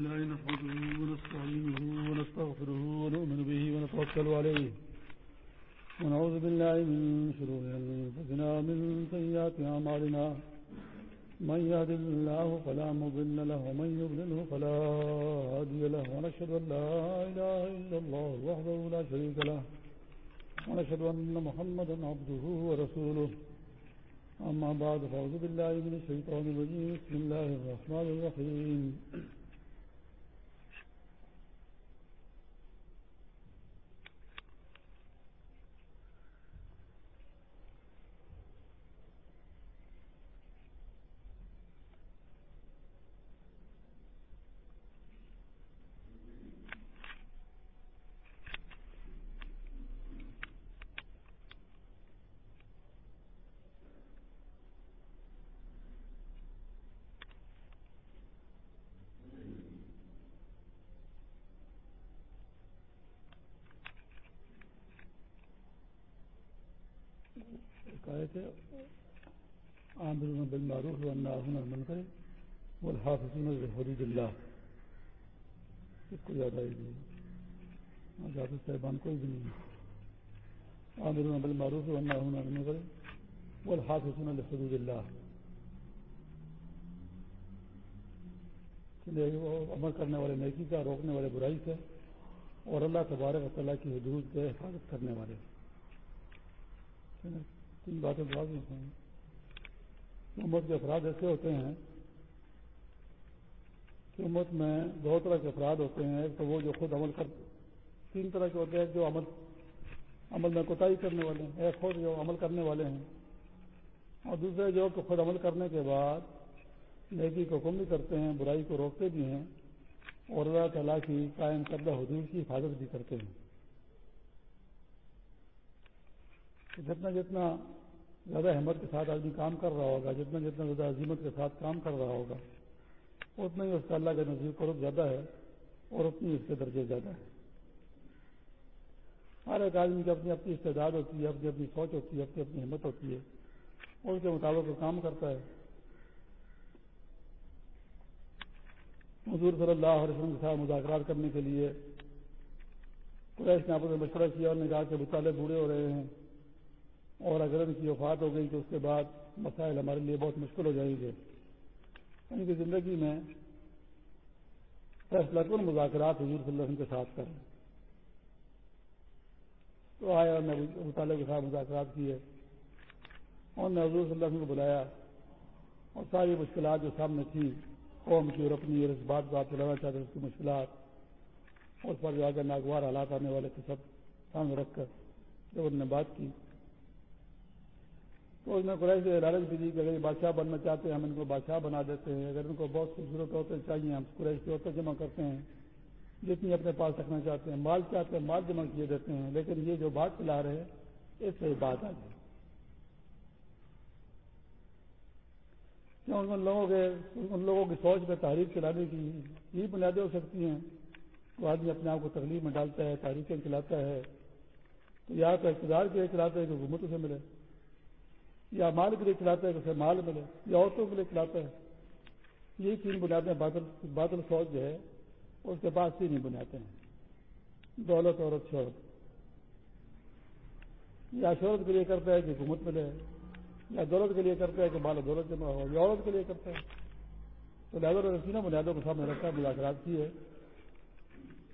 الله نحمده ونستعينه ونستغفره ونؤمن به ونتوكل عليه. ونعوذ بالله من شرور أنفسنا من سيئات أعمالنا. من يهد الله فلا مضل له ومن يضلله فلا هادي له. ونشهد أن لا إله إلا الله وحده لا شريك له. ونشهد أن محمدا عبده ورسوله. أما بعد، فأعوذ بالله من الشيطان الرجيم. بسم الله الرحمن الرحيم. کہے تھے عامر بن بالمعروف والناهون عن المنکر والحافظون لحدود اللہ اس کو یاد آئے گی۔ آج حافظ صاحبان کوئی بھی نہیں۔ عامر بن بالمعروف والناهون عن المنکر والحافظون لحدود اللہ عمل کرنے والے نیکی کا، روکنے والے برائی سے اور اللہ تبارک و تعالیٰ کی حدود کے حفاظت کرنے والے۔ تین باتیں بڑھا دی ہیں امت کے افراد ایسے ہوتے ہیں کہ امت میں دو طرح کے افراد ہوتے ہیں۔ ایک تو وہ جو خود عمل کر تین طرح کے ہوتے ہیں۔ جو عمل عمل میں کوتاہی کرنے والے ہیں۔ ایک خود جو عمل کرنے والے ہیں۔ اور دوسرے جو کہ خود عمل کرنے کے بعد نیکی کو کم بھی کرتے ہیں، برائی کو روکتے بھی ہیں اور اللہ تعالیٰ کی قائم کردہ حدود کی حفاظت بھی کرتے ہیں۔ جتنا جتنا زیادہ ہمت کے ساتھ آدمی کام کر رہا ہوگا، جتنا جتنا زیادہ عظیمت کے ساتھ کام کر رہا ہوگا، اتنا ہی اس کا اللہ کے نزدیک قرب زیادہ ہے اور اتنی اس کے درجے زیادہ ہے۔ ہر ایک آدمی کی اپنی اپنی استعداد ہوتی ہے، اپنی اپنی سوچ ہوتی ہے، اپنی اپنی ہمت ہوتی ہے اور اس کے مطابق وہ کام کرتا ہے۔ حضور صلی اللہ علیہ وسلم کے ساتھ مذاکرات کرنے کے لیے قریش نے آپس میں مشورہ کیا اور نے کہا کہ مطالعے بوڑھے ہو رہے ہیں۔ اور اگر ان کی وفات ہو گئی تو اس کے بعد مسائل ہمارے لیے بہت مشکل ہو جائیں گے۔ ان کی زندگی میں فیصلہ کن مذاکرات حضور صلی اللہ علیہ وسلم کے ساتھ کریں۔ تو آئے اور نے مطالعے کے ساتھ مذاکرات کیے۔ اور نے حضور صلی اللہ علیہ وسلم کو بلایا۔ اور ساری مشکلات جو سامنے تھی قوم کی اور اپنی، اور اس بات کو آپ چلانا چاہتے اس کی مشکلات۔ اور پر جو آگے ناگوار حالات آنے والے تھے، سب سامنے رکھ کر جب انہوں نے بات کی تو اس نے قریش سے لالچ بھی دی کہ اگر یہ بادشاہ بننا چاہتے ہیں، ہم ان کو بادشاہ بنا دیتے ہیں۔ اگر ان کو بہت خوبصورت ہوتے چاہیے، ہم قریش کے ہوتے جمع کرتے ہیں، جتنی اپنے پاس رکھنا چاہتے ہیں۔ مال چاہتے ہیں، مال جمع کیے دیتے ہیں۔ لیکن یہ جو بات چلا رہے ہیں، اس سے بات آ جائے کیوں؟ ان لوگوں کے، ان لوگوں کی سوچ میں تحریک چلانے کی یہ بنیادیں ہو سکتی ہیں۔ تو آدمی اپنے آپ کو تکلیف میں ڈالتا ہے، تحریکیں چلاتا ہے۔ تو یا تو اقتدار کے لیے چلاتا ہے کہ حکومت سے ملے۔ یا مال کے لیے چلاتا ہے اسے مال ملے، یا عورتوں کے لیے چلاتا ہے۔ یہی تین بنیادیں بادل بادل فوج جو ہے، اس کے پاس تین ہی بنیادیں ہیں۔ دولت عورت شہرت۔ یا شہرت کے لیے کرتا ہے کہ حکومت ملے، یا دولت کے لیے کرتا ہے کہ مال دولت جمع ہو، یا عورت کے لیے کرتا ہے۔ تو لہٰذا تینوں بنیادوں کو سامنے رکھا، مذاکرات کی ہے۔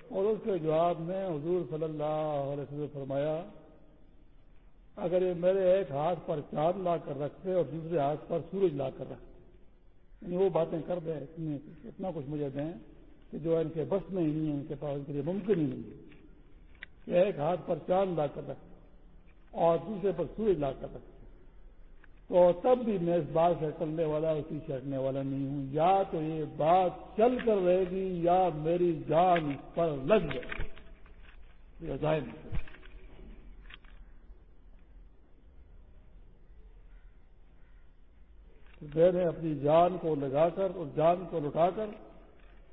اور اس کے جواب میں حضور صلی اللہ علیہ وسلم فرمایا اگر یہ میرے ایک ہاتھ پر چاند لا کر رکھتے اور دوسرے ہاتھ پر سورج لا کر رکھتے۔ یعنی وہ باتیں کر دیں اتنا کچھ مجھے دیں کہ جو ان کے بس میں ہی نہیں ہے ان کے پاس ان کے لیے ممکن ہی نہیں ہے۔ کہ ایک ہاتھ پر چاند لا کر رکھتے اور دوسرے پر سورج لا کر رکھتے۔ تو تب بھی میں اس بات سے چلنے والا اور پیچھے ہٹنے والا نہیں ہوں۔ یا تو یہ بات چل کر رہے گی یا میری جان پر لگ جائے یہ ظاہر میں نے اپنی جان کو لگا کر اور جان کو لٹا کر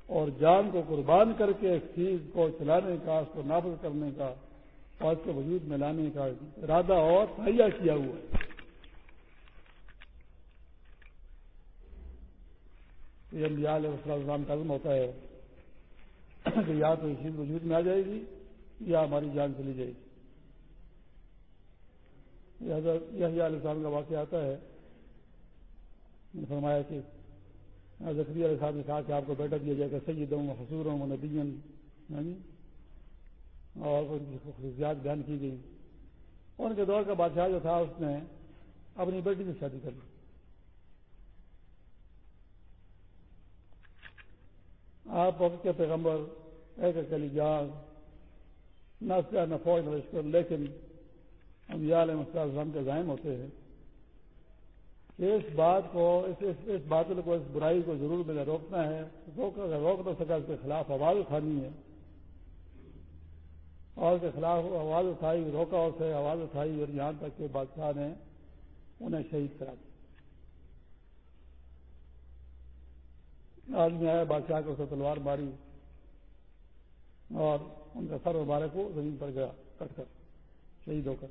اور جان کو قربان کر کے اس چیز کو چلانے کا، اس کو نافذ کرنے کا اور اس کے وجود میں لانے کا ارادہ اور تہیا کیا ہوا ہے۔ یہ انبیاء علیہ السلام کا عزم ہوتا ہے کہ یا تو چیز وجود میں آ جائے گی یا ہماری جان چلی جائے گی۔ یہ علیہ السلام کا واقعہ آتا ہے فرمایا کہ زکری علیہ صاحب نے کہا کہ آپ کو بیٹھا دیا جائے گا سید ہوں حصور ہوں ندین اور خصوصیات بیان کی گئی۔ ان کے دور کا بادشاہ جو تھا، اس نے اپنی بیٹی سے شادی کر لی۔ آپ وقت کے پیغمبر ایک اکیلی جان، نہ فوج، نہ لشکر لیکن ہم علیہ السلام کے ذائم ہوتے ہیں۔ اس بات کو، اس اس باتوں کو، اس برائی کو ضرور مجھے روکنا ہے۔ روک اگر روک نہ سکا اس کے خلاف آواز اٹھانی ہے۔ اور اس کے خلاف آواز اٹھائی، روکا اسے، آواز اٹھائی اور یہاں تک کہ بادشاہ نے انہیں شہید کرا دیا۔ آدمی آیا، بادشاہ کو اسے تلوار ماری اور ان کا سر مبارک کو زمین پر گیا، کٹ کر، شہید ہو کر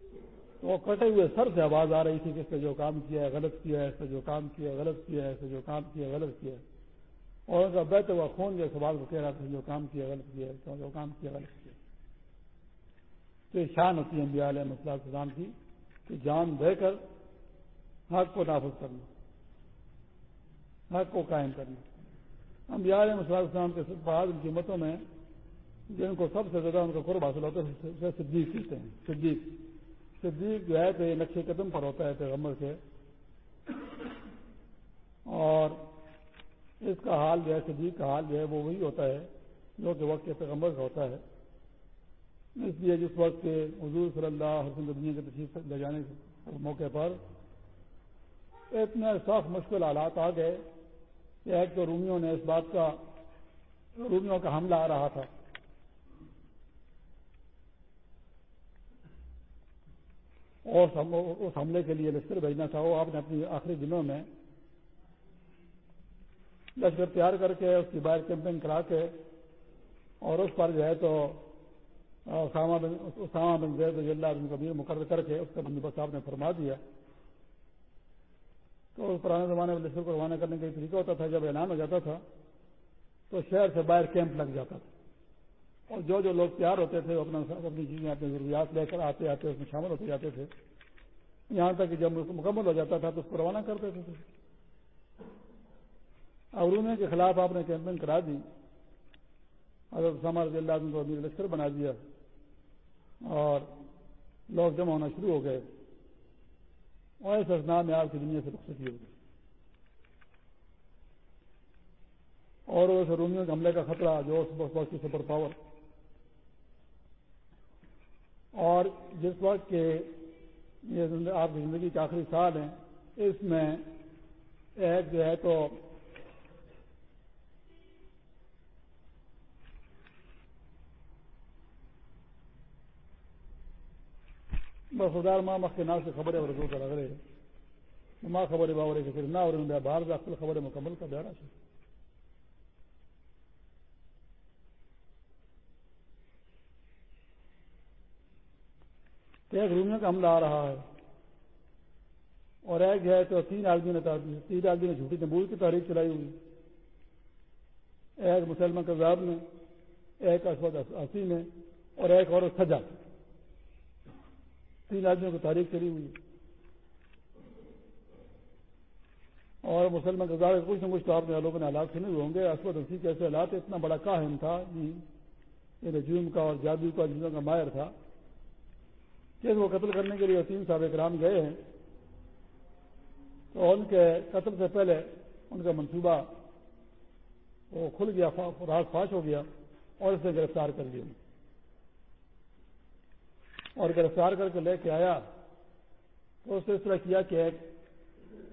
تو وہ کٹے ہوئے سر سے آواز آ رہی تھی کہ اس نے جو کام کیا ہے، غلط کیا ہے، اس نے جو کام کیا ہے، غلط کیا ہے، اس نے جو کام کیا ہے، غلط کیا ہے۔ اور ان کا بیٹھے ہوا خون جو سوال کو کہہ رہا تھا، جو کام کیا غلط کیا ہے، جو کام کیا غلط کیا تو یہ شان ہوتی ہے انبیاء علیہ مسئلہ السلام کی کہ جان دے کر حق کو نافذ کرنا، حق کو قائم کرنا۔ انبیاء علیہ مسئلہ السلام کے بعد ان قیمتوں میں جن کو سب سے زیادہ ان کا قرب حاصل ہوتا ہے صدیق کہتے ہیں، صدیق۔ صدیق جو ہے تو یہ نقشے قدم پر ہوتا ہے پیغمبر کے۔ اور اس کا حال جو ہے، صدیق کا حال جو ہے، وہ وہی ہوتا ہے جو کہ وقت کے پیغمبر کا ہوتا ہے۔ اس لیے جس وقت کے حضور صلی اللہ حسن دنیا کے تشریف لے جانے کے موقع پر اتنے سخت مشکل حالات آ گئے کہ ایک تو رومیوں نے اس بات کا، رومیوں کا حملہ آ رہا تھا۔ اور اس حملے کے لیے لشکر بھیجنا تھا، وہ آپ نے اپنی آخری دنوں میں لشکر تیار کر کے اس کی باہر کیمپنگ کرا کے اور اس پر جو ہے تو اسامہ بن زید اللہ بن کبیر مقرر کر کے اس کا بندوبست آپ نے فرما دیا۔ تو اس پرانے زمانے میں لشکر کو روانہ کرنے کا طریقہ ہوتا تھا، جب اعلان ہو جاتا تھا تو شہر سے باہر کیمپ لگ جاتا تھا۔ اور جو جو لوگ تیار ہوتے تھے، اپنا اپنی چیزیں اپنی ضروریات لے کر آتے آتے، اس میں شامل ہوتے جاتے تھے۔ یہاں تک کہ جب مکمل ہو جاتا تھا تو اس کو روانہ کر دیتے تھے رونے کے خلاف آپ نے کیمپنگ کرا دی۔ حضرت سما رضی اللہ کو امیر لشکر بنا دیا۔ اور لوگ جمع ہونا شروع ہو گئے۔ اور اس اسنا میں آپ کی دنیا سے رخصتی ہو گئی۔ اور اس رومیوں کے حملے کا خطرہ، جو بہت کی سپر پاور اور جس وقت کے یہ آپ کی زندگی کے آخری سال ہیں، اس میں ایک جو ہے تو خدار ماں مخ کے نام سے خبریں اور رضو کر اگلے ماں خبریں باورے کے پھر نہ اور باہر سے اصل خبریں مکمل کا بیارا سے ایک رومیوں کا حملہ آ رہا ہے۔ اور ایک ہے تو تین آدمی نے تین آدمی نے جھوٹی نبول کی تاریخ چلائی ہوئی۔ ایک مسلمان کذاب نے ایک اسود اسی نے اور ایک اور سجا۔ تین آدمیوں کی تاریخ چلی ہوئی۔ اور مسلمان گزار کچھ نہ کچھ تو آپ نے لوگوں نے حالات سنے ہوئے ہوں گے۔ اسود اسی کے ایسے حالات، اتنا بڑا کاہم تھا۔ جی، یہ رجوم کا اور جادو کا جنوں کا ماہر تھا۔ کہ وہ قتل کرنے کے لیے تین صاحب کرام گئے ہیں، تو ان کے قتل سے پہلے ان کا منصوبہ وہ کھل گیا راز فاش ہو گیا اور اسے گرفتار کر لیا۔ اور گرفتار کر کے لے کے آیا تو اس نے اس طرح کیا کہ ایک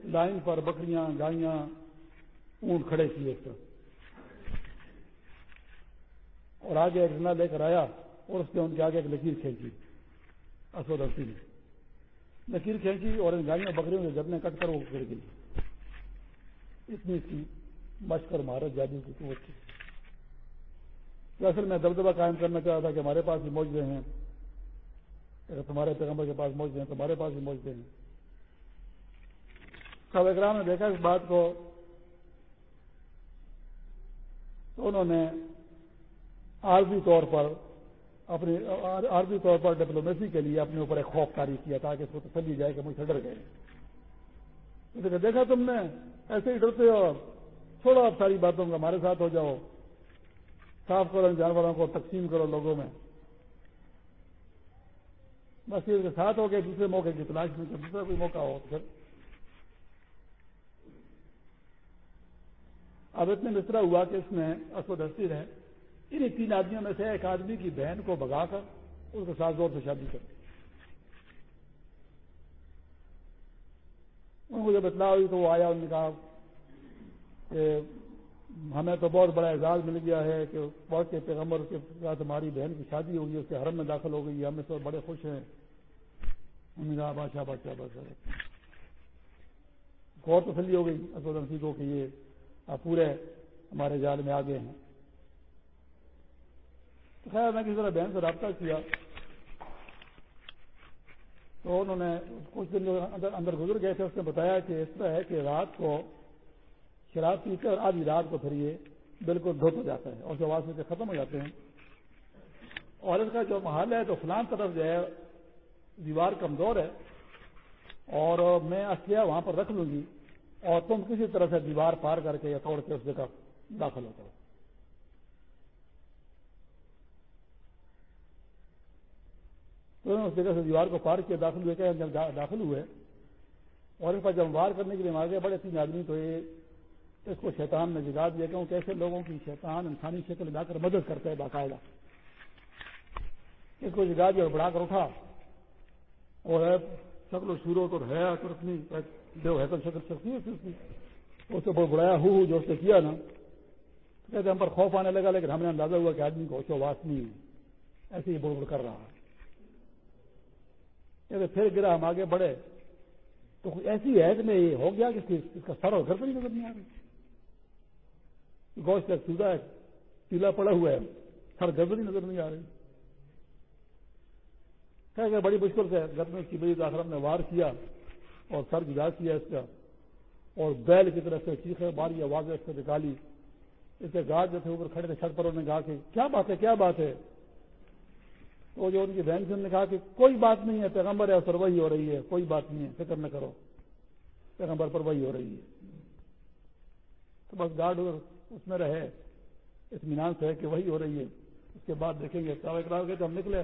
لائن پر بکریاں، گائیاں، اونٹ کھڑے کیے اس اور آگے ایک جنا لے کر آیا اور اس نے ان کے آگے ایک لکیر کھینچی۔ اسود اسی نے لکیر کھینچی اور ان گاڑیوں بکریوں کے جبنے کٹ کر وہ گر گئی۔ اتنی اس کی مشق اور مہارت جادو کی قوت تھی۔ اصل میں دبدبہ قائم کرنا چاہتا تھا کہ ہمارے پاس بھی موجود ہیں۔ اگر تمہارے پیغمبر کے پاس موجود ہیں، تمہارے پاس بھی موجود ہیں۔ سب اکرام نے دیکھا اس بات کو۔ تو انہوں نے عارضی طور پر اپنے عارضی طور پر ڈپلومیسی کے لیے اپنے اوپر ایک خوف کاری کیا تاکہ اس کو تسلی جائے کہ مجھ سے ڈر گئے۔ دیکھا تم نے؟ ایسے ہی ڈرتے ہو۔ چھوڑو آپ ساری باتوں کا ہمارے ساتھ ہو جاؤ۔ صاف کرو جانوروں کو، تقسیم کرو لوگوں میں۔ بس یہ ساتھ ہو گئے، دوسرے موقع کی تلاش میں دوسرا کوئی موقع ہو پھر۔ اب اتنے میں ہوا کہ اس میں اسود ہستی رہے۔ انہیں تین آدمیوں میں سے ایک آدمی کی بہن کو بگا کر اس کے ساتھ زور سے شادی کر ان کو جب اطلاع ہوئی تو وہ آیا انہوں نے کہا کہ ہمیں تو بہت بڑا اعزاز مل گیا ہے کہ بہت کے پیغمبر کے ساتھ ہماری بہن کی شادی ہوگی، اس کے حرم میں داخل ہو گئی، ہم اس بڑے خوش ہیں۔ انہوں نے کہا، بادشاہ بادشاہ بادشاہ۔ اور تسلی ہو گئی، اسود انسی کو کہ یہ پورے ہمارے جال میں آگے ہیں۔ خیر میں کسی طرح بہن سے رابطہ کیا تو انہوں نے کچھ دن اندر اندر گزر گئے تھے، اس نے بتایا کہ اس طرح ہے کہ رات کو شراب پی کر آدھی رات کو پھر یہ بالکل دھوپ ہو جاتا ہے اور جو آواز سے ختم ہو جاتے ہیں۔ اور اس کا جو محل ہے تو فلان طرف جو ہے، دیوار کمزور ہے اور میں اسلحہ وہاں پر رکھ لوں گی اور تم کسی طرح سے دیوار پار کر کے یا توڑ کے اس جگہ داخل ہوتا ہو کرو تو اس جگہ سے دیوار کو پار کیا، داخل ہوئے کہ جب داخل ہوئے، اور اس پر جب وار کرنے کے لیے مار گئے، بڑے تین آدمی تو یہ اس کو شیطان نے جگا دیا کہ کیسے لوگوں کی شیطان انسانی شکل لا کر مدد کرتا ہے باقاعدہ۔ اس کو جگا دیا اور بڑھا کر اٹھا۔ اور شکل و صورت اور ہے اپنی جو ہے تو شکل سکتی ہے اس سے بڑھایا ہو، جو اس نے کیا نا۔ کہتے ہم پر خوف آنے لگا، لیکن ہم نے اندازہ ہوا کہ آدمی کو اوچو واس نہیں ایسے ہی بڑھ بڑھ کر رہا ہے۔ پھر گرا ہم آگے بڑھے، تو ایسی عید میں یہ ہو گیا کہ اس کا سر اور گھر پر ہی نظر نہیں آ رہی؟ گوشت کا چوزا ہے پیلا پڑا ہوا ہے، سر گھر پر ہی نظر نہیں آ رہی۔ کہ بڑی مشکل سے گھر میں اس کی بڑی داخلہ نے وار کیا اور سر گزار کیا اس کا۔ اور بیل کی طرف سے چیخے باری آوازیں اس سے نکالی۔ اس کے گارڈ جو تھے اوپر کھڑے تھے، چھت پر انہوں نے کہا کہ کیا بات ہے، کیا بات ہے؟ تو جو ان کی بہن سے نے کہا کہ کوئی بات نہیں ہے، پیغمبر ہے پر وہی ہو رہی ہے، کوئی بات نہیں ہے، فکر نہ کرو۔ پیغمبر پر وہی ہو رہی ہے۔ تو بس گارڈ اس میں رہے۔ اطمینان سے ہے کہ وہی ہو رہی ہے۔ اس کے بعد دیکھیں گے کرا گئے تو ہم نکلے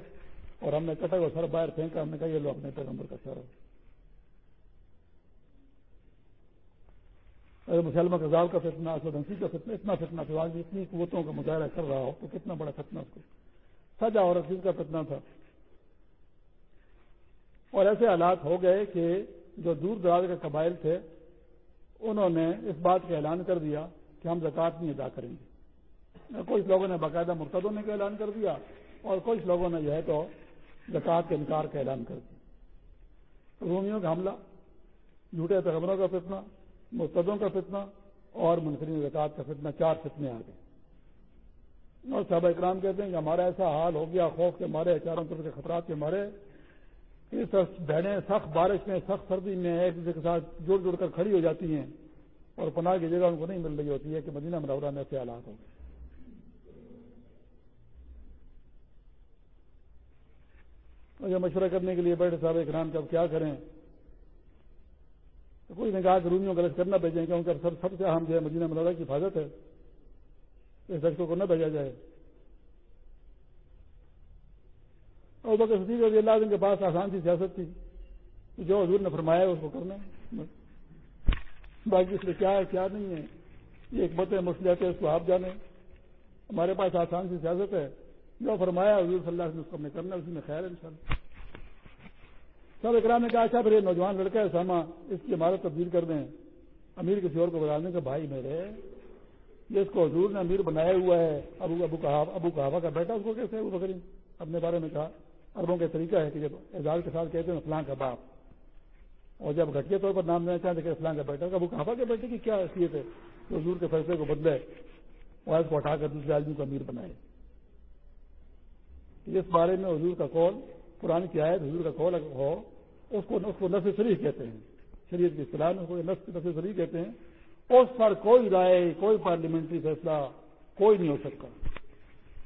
اور ہم نے کٹا ہوا سر باہر پھینکا، ہم نے کہا یہ لو اپنے پیغمبر کا سر۔ اگر مسلمہ کزال کا فتنا اسودنسی کا فتنا اتنا فتنا تھا آج اتنی قوتوں کا مظاہرہ کر رہا ہو تو کتنا بڑا فتنا اس کو۔ سجا اور رسید کا فتنا تھا۔ اور ایسے حالات ہو گئے کہ جو دور دراز کے قبائل تھے، انہوں نے اس بات کا اعلان کر دیا کہ ہم زکات نہیں ادا کریں گے۔ کچھ لوگوں نے باقاعدہ مرتد ہونے کا اعلان کر دیا اور کچھ لوگوں نے جو ہے تو زکات کے انکار کا اعلان کر دیا۔ رومیوں کا حملہ، جھوٹے پیغمبروں کا فتنا مرتدوں کا فتنا اور منفرین زکات کا فتنا چار فتنے آ گئے۔ اور صحابہ اکرام کہتے ہیں کہ ہمارا ایسا حال ہو گیا، خوف کے مارے، چاروں طرف کے خطرات کے مارے۔ بہنیں، سخت بارش میں، سخت سردی میں ایک دوسرے کے ساتھ جڑ جڑ کر کھڑی ہو جاتی ہیں اور پناہ کی جگہ ان کو نہیں مل رہی ہوتی ہے کہ مدینہ منورہ میں ایسے حالات ہو گئے مجھے مشورہ کرنے کے لیے بیٹھے صاحب اکرام کب کیا کریں؟ تو کوئی نے کہا کہ رومیوں غلط کرنا بھیجیں، کیونکہ سب سب سے اہم جو ہے مدینہ منورہ کی حفاظت ہے۔ اس لڑکوں کو نہ بھیجا جائے۔ اور بکر صدیق رضی اللہ عنہ کے پاس آسان سی سیاست تھی۔ جو حضور نے فرمایا اس کو کرنا باقی اس میں کیا ہے، کیا نہیں ہے۔ یہ ایک بت مسلح ہے، اس کو آپ جانے ہمارے پاس آسان سی سیاست ہے۔ جو فرمایا حضور صلی اللہ علیہ وسلم اس کو کرنا اسی میں خیر ہے انشاءاللہ۔ سب اکرام نے کہا اچھا پھر یہ نوجوان لڑکا ہے ساما اس کی عمارت تبدیل کر دیں۔ امیر کسی اور کو بتا دیں کہ بھائی میرے جس کو حضور نے امیر بنایا ہوا ہے، ابو ابو ابو کہاوا کا بیٹا اس کو کیسے وہ بکری اپنے بارے میں کہا۔ اربوں کا طریقہ ہے کہ جب اعزاز کے ساتھ کہتے ہیں فلاں کا باپ۔ اور جب گھٹیا طور پر نام دینا چاہتے کہ فلاں کا بیٹا، ابو کہاوا کے بیٹے کی کیا حیثیت ہے کہ حضور کے فیصلے کو بدلے اور اس کو ہٹا کر دوسرے آدمی کو امیر بنائے؟ اس بارے میں حضور کا کال قرآن کی آیت حضور کا کال ہو، اس کو اس کو نفس شریف کہتے ہیں۔ شریعت کی اصطلاح میں نفس شریف کہتے ہیں۔ اس پر کوئی رائے، کوئی پارلیمنٹری فیصلہ کوئی نہیں ہو سکتا۔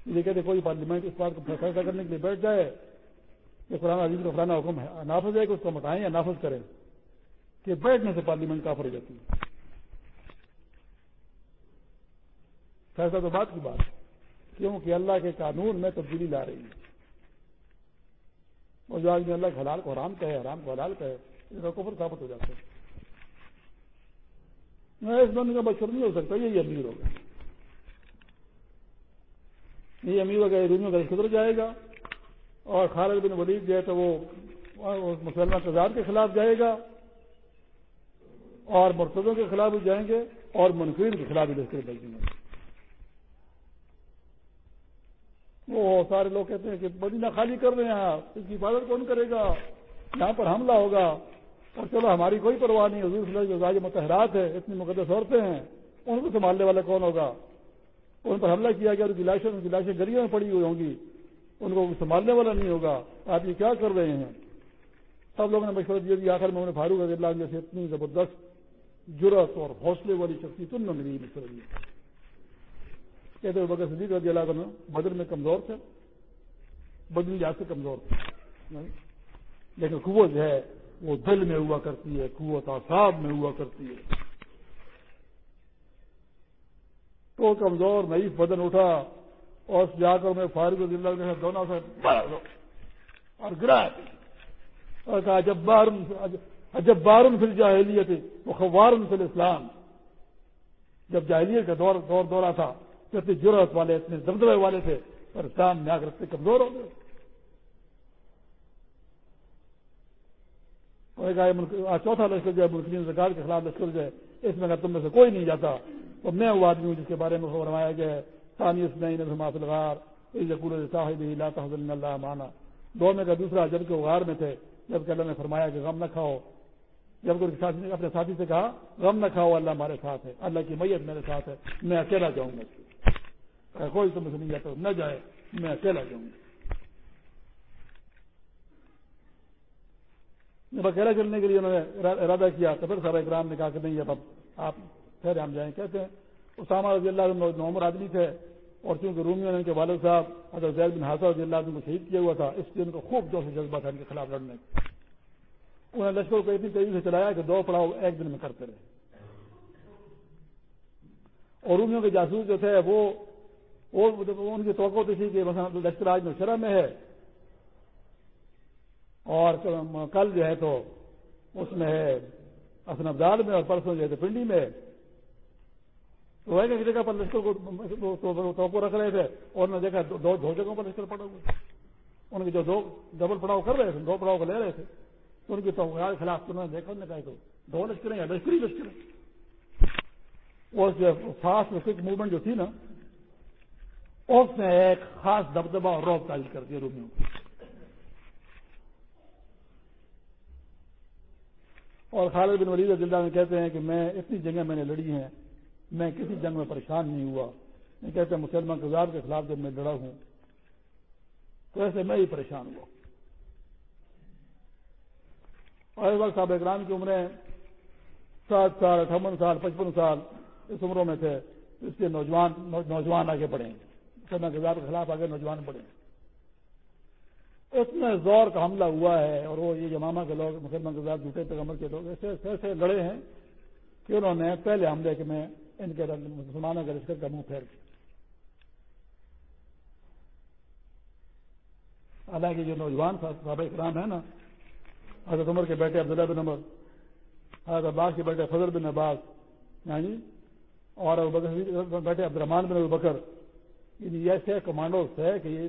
یہ کہتے کوئی پارلیمنٹ اس بات کو فیصلہ کرنے کے لیے بیٹھ جائے کہ قرآن عزیز کا فلانا حکم ہے۔ نافذ ہے کہ اس کو مٹائیں یا نافذ کریں کہ بیٹھنے سے پارلیمنٹ کافر ہو جاتی ہے۔ فیصلہ تو بات کی بات کیونکہ اللہ کے قانون میں تبدیلی لا رہی ہے۔ اور جو آدمی اللہ کے حلال کو حرام کہے، حرام کو حلال کہے، اس کا کفر ثابت ہو جاتا ہے۔ میں اس بندے کا بچر نہیں ہو سکتا یہی امیر ہوگا یہ امیر ہوگا رومیوں کا خدر جائے گا؟ اور خالد بن ولید جو ہے تو وہ مسلمان تزار کے خلاف جائے گا۔ اور مرتدوں کے خلاف بھی جائیں گے، اور منفرین کے خلاف بھی لشکر بھیجیں گے۔ وہ سارے لوگ کہتے ہیں کہ مدینہ خالی کر رہے ہیں اس کی حفاظت کون کرے گا؟ یہاں پر حملہ ہوگا۔ اور چلو ہماری کوئی پرواہ نہیں، حضور صلی اللہ جو راج متحرات ہے اتنی مقدس عورتیں ہیں، ان کو سنبھالنے والا کون ہوگا؟ ان پر حملہ کیا گیا ان کی گلیوں میں پڑی ہوئی ہوں گی، ان کو سنبھالنے والا نہیں ہوگا۔ آپ یہ کیا کر رہے ہیں؟ سب لوگوں نے مشورہ دیا کہ آخر میں فاروق رضی اللہ جیسے اتنی زبردست جرت اور حوصلے والی شخصی تم نے ملی مشورہ دیا۔ کہتے ہیں بغیر صدیق رضی اللہ عنہ بدل میں کمزور تھے بدل جہاز سے کمزور تھے۔ لیکن قوت ہے۔ وہ دل میں ہوا کرتی ہے، قوت آساب میں ہوا کرتی ہے۔ تو کمزور نئیف بدن اٹھا اور جا کر میں فارغ رضی اللہ کے دونوں سے اور گرا اور کہا جب بارن جب بارن پھر جاہلیت وہ خوارن پھر اسلام جب جاہلیت کا دور دور، دورہ تھا اتنی ضرورت والے، اتنے دبدبے والے تھے اور اسلام میں آ کر اتنے کمزور ہو گئے۔ چوتھا لشکر جو ہے ملکین سرکار کے خلاف لشکر جو ہے، اس میں اگر تم میں سے کوئی نہیں جاتا، تو میں وہ آدمی ہوں جس کے بارے میں فرمایا گیا ہے، ثانی اس نہیں غار صاحب اللہ مانا دو میں کا دوسرا جبکہ غار میں تھے، جبکہ اللہ نے فرمایا کہ غم نہ کھاؤ۔ جبکہ اپنے ساتھی سے کہا، غم نہ کھاؤ، اللہ ہمارے ساتھ ہے، اللہ کی میت میرے ساتھ ہے، میں اکیلا جاؤں گا۔ کوئی تم سے نہیں جاتا نہ جائے، میں اکیلا جاؤں گا۔ جب اکیلا چلنے کے لیے انہوں نے ارادہ کیا تو پھر صاحب اکرام نے کہا کہ نہیں، اب آپ پھر ہم جائیں۔ کہتے ہیں، اسامہ رضی اللہ نومر آدمی تھے اور چونکہ رومیوں نے ان کے والد صاحب، حضرت زید بن حاصل رضی اللہ عنہ کو شہید کیا ہوا تھا۔ اس لیے ان کو خوب جو سے جذبہ تھا ان کے خلاف لڑنے کا۔ انہوں نے لشکر کو اتنی تیزی سے چلایا کہ دو پڑاؤ ایک دن میں کرتے رہے۔ اور رومیوں کے جاسوس جو تھے، وہ ان کی توقع تو تھی کہ مثلا لشکر آج میں شرح میں ہے اور کل جو ہے تو اس میں ہے حسن ابدال میں اور پرسوں جو ہے تو پنڈی میں تو وہ جگہ پر لشکر کو توقع رکھ رہے تھے اور نے دیکھا دو دو جگہوں پر لشکر پڑا ہوا ان کے جو دو ڈبل پڑاؤ کر رہے تھے، دو پڑاؤ کو لے رہے تھے۔ تو ان کی توقعات کے خلاف انہوں نے دیکھا، انہوں نے کہا تو دو لشکر یا لشکری لشکر۔ اور فاسٹ کوئک موومنٹ جو تھی نا، اس نے ایک خاص دبدبہ اور روب تاریخ کر دیا رومیوں کو۔ اور خالد بن ولید اللہ میں کہتے ہیں کہ میں اتنی جنگیں میں نے لڑی ہیں، میں کسی جنگ میں پریشان نہیں ہوا۔ میں کہتے ہیں مسلمان کزار کے خلاف جب میں لڑا ہوں، تو ایسے میں ہی پریشان ہوا۔ اور اس وقت صاحب اکرام کی عمریں سات سال، اٹھاون سال، پچپن سال اس عمروں میں تھے، اس کے نوجوان نوجوان آگے بڑھے مسلمان کزار کے خلاف آگے نوجوان بڑھے اتنے زور کا حملہ ہوا ہے اور وہ یہ جمامہ کے لوگ مسلمان کزار جھوٹے پیغمبر کے لوگ ایسے ایسے لڑے ہیں کہ انہوں نے پہلے حملے کے میں ان کے مسلمانوں کے لشکر کا منہ پھیر حالانکہ جو نوجوان صحابہ اکرام ہے نا، حضرت عمر کے بیٹے عبداللہ بن عمر، حضرت عباس کے بیٹے فضل بن عباس یعنی اور بیٹے عبد الرحمان بن البکر یہ ایسے کمانڈوز تھے کہ یہ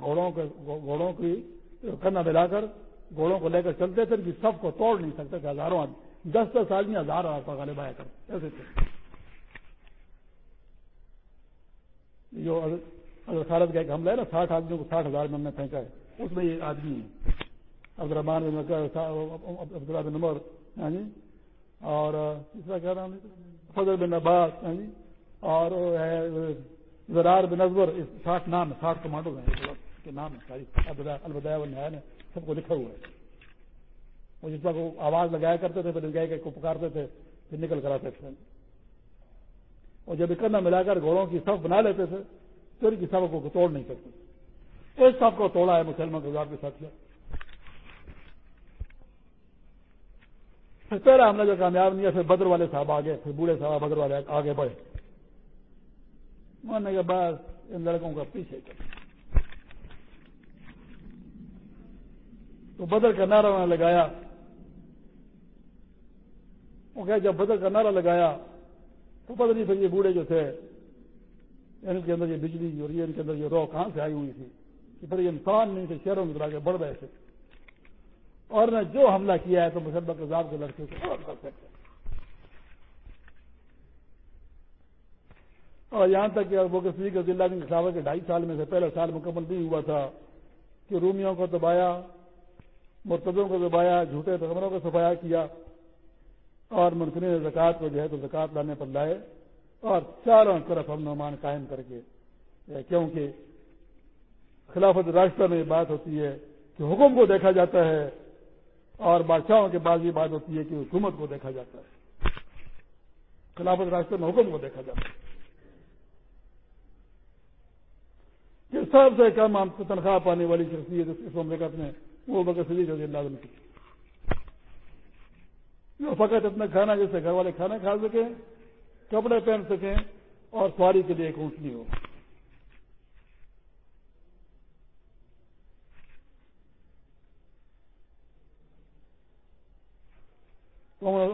گھوڑوں کے گھوڑوں کی کرنا ملا کر گھوڑوں کو لے کر چلتے تھے کہ سب کو توڑ نہیں سکتے تھے، ہزاروں آدمی۔ دس دس آدمی، ہزار غالب آیا کر ایسے تھے۔ جو اگر خالد کا ایک حملہ ہے نا، ساٹھ آدمیوں کو ساٹھ ہزار میں ہم نے پھینکا ہے۔ اس میں یہ آدمی ہے عبد الرحمان بن عبداللہ بن عمر ہاں جی اور دوسرا کیا نام فضل بن عباس ہاں جی اور زرار بن ازور ساٹھ نام ہے ساٹھ کمانڈو ہیں کے نام ہے البدایا البدایا نے سب کو لکھا ہوا ہے۔ وہ جس وقت آواز لگایا کرتے تھے، پھر گئے کو پکارتے تھے، پھر نکل کر آتے تھے۔ اور جب اکنا ملا کر گھوڑوں کی صف بنا لیتے تھے، تو ان کی سب کو توڑ نہیں سکتے۔ اس سب کو توڑا ہے مسلمان گزار کے ساتھ۔ پھر پہلا ہم نے جو کامیاب نہیں ہے پھر بدر والے صاحب آگے پھر بوڑھے صاحب بدر والے آگے بڑھے۔ ماننے کے بعد ان لڑکوں کا پیچھے کر تو بدر کا نعرہ نے لگایا۔ وہ کہ جب بدر کا نعرہ لگایا تو پتہ نہیں پھر یہ بوڑھے جو تھے یعنی ان کے اندر یہ بجلی اور یہ ان کے اندر یہ رو کہاں سے آئی ہوئی تھی کہ پھر یہ انسان نہیں تھے شہروں میں آگے بڑھ رہے تھے۔ اور نے جو حملہ کیا ہے تو مسلم کذاب کے لڑکے کو کر سکتے اور یہاں تک کہ وہ کسی کا ضلع کے خلاف کے ڈھائی سال میں سے پہلے سال مکمل نہیں ہوا تھا کہ رومیوں کو دبایا، مرتدوں کو دبایا، جھوٹے پیغمبروں کو صفایا کیا اور منفرد زکوٰۃ کو جو ہے تو زکوٰۃ لانے پر لائے اور چاروں طرف ہم نعمان قائم کر کے، کیونکہ خلافت راستہ میں یہ بات ہوتی ہے کہ حکم کو دیکھا جاتا ہے اور بادشاہوں کے بعد یہ بات ہوتی ہے کہ حکومت کو دیکھا جاتا ہے۔ خلافت راستہ میں حکم کو دیکھا جاتا ہے۔ کہ سب سے کم تنخواہ پانے والی شخصیت اس مملکت میں۔ وہ بکر صدیق رضی اللہ عنہ کی۔ جو فقط اتنا کھانا، جیسے گھر والے کھانا کھا سکیں، کپڑے پہن سکیں، اور سواری کے لیے ایک اونٹنی ہو۔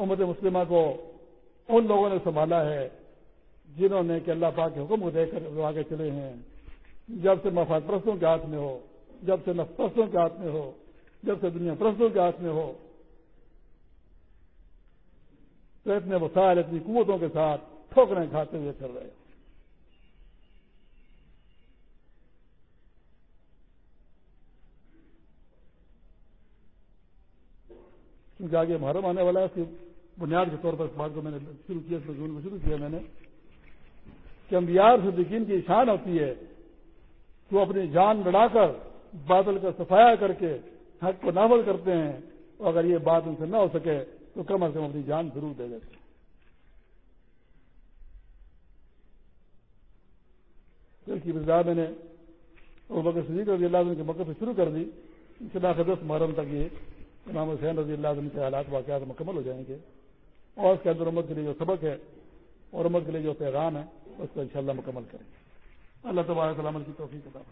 امت مسلمہ کو ان لوگوں نے سنبھالا ہے، جنہوں نے کہ اللہ پاک کے حکم کو دے کر آگے چلے ہیں۔ جب سے مفاد پرستوں کے ہاتھ میں ہو، جب سے نف پرستوں کے ہاتھ میں ہو، جب سے دنیا پرستوں کے ہاتھ میں ہو، تو اتنے وسائل، اتنی قوتوں کے ساتھ ٹھوکریں کھاتے ہوئے چل رہے۔ کیونکہ آگے محرم آنے والا ہے، اس کی بنیاد کے طور پر اس بات کو میں نے شروع کیا، اس میں شروع کیا میں نے کہ امبیار سے یقین کی شان ہوتی ہے تو اپنی جان لڑا کر بادل کا صفایا کر کے حق کو نافذ کرتے ہیں اور اگر یہ بات ان سے نہ ہو سکے تو کم از کم اپنی جان ضرور دے دیتے ہیں۔ کی بزا میں نے وہ بکر صدیق رضی اللہ عنہ کے موقع سے شروع کر دی۔ شناخت دس محرم تک یہ امام حسین رضی اللہ عنہ کے حالات واقعات مکمل ہو جائیں گے۔ اور اس کے اندر امت کے لیے جو سبق ہے اور امت کے لیے جو پیغام ہے، اس کو انشاءاللہ مکمل کریں۔ گے اللہ تبارک سلامت کی توفیق کتاب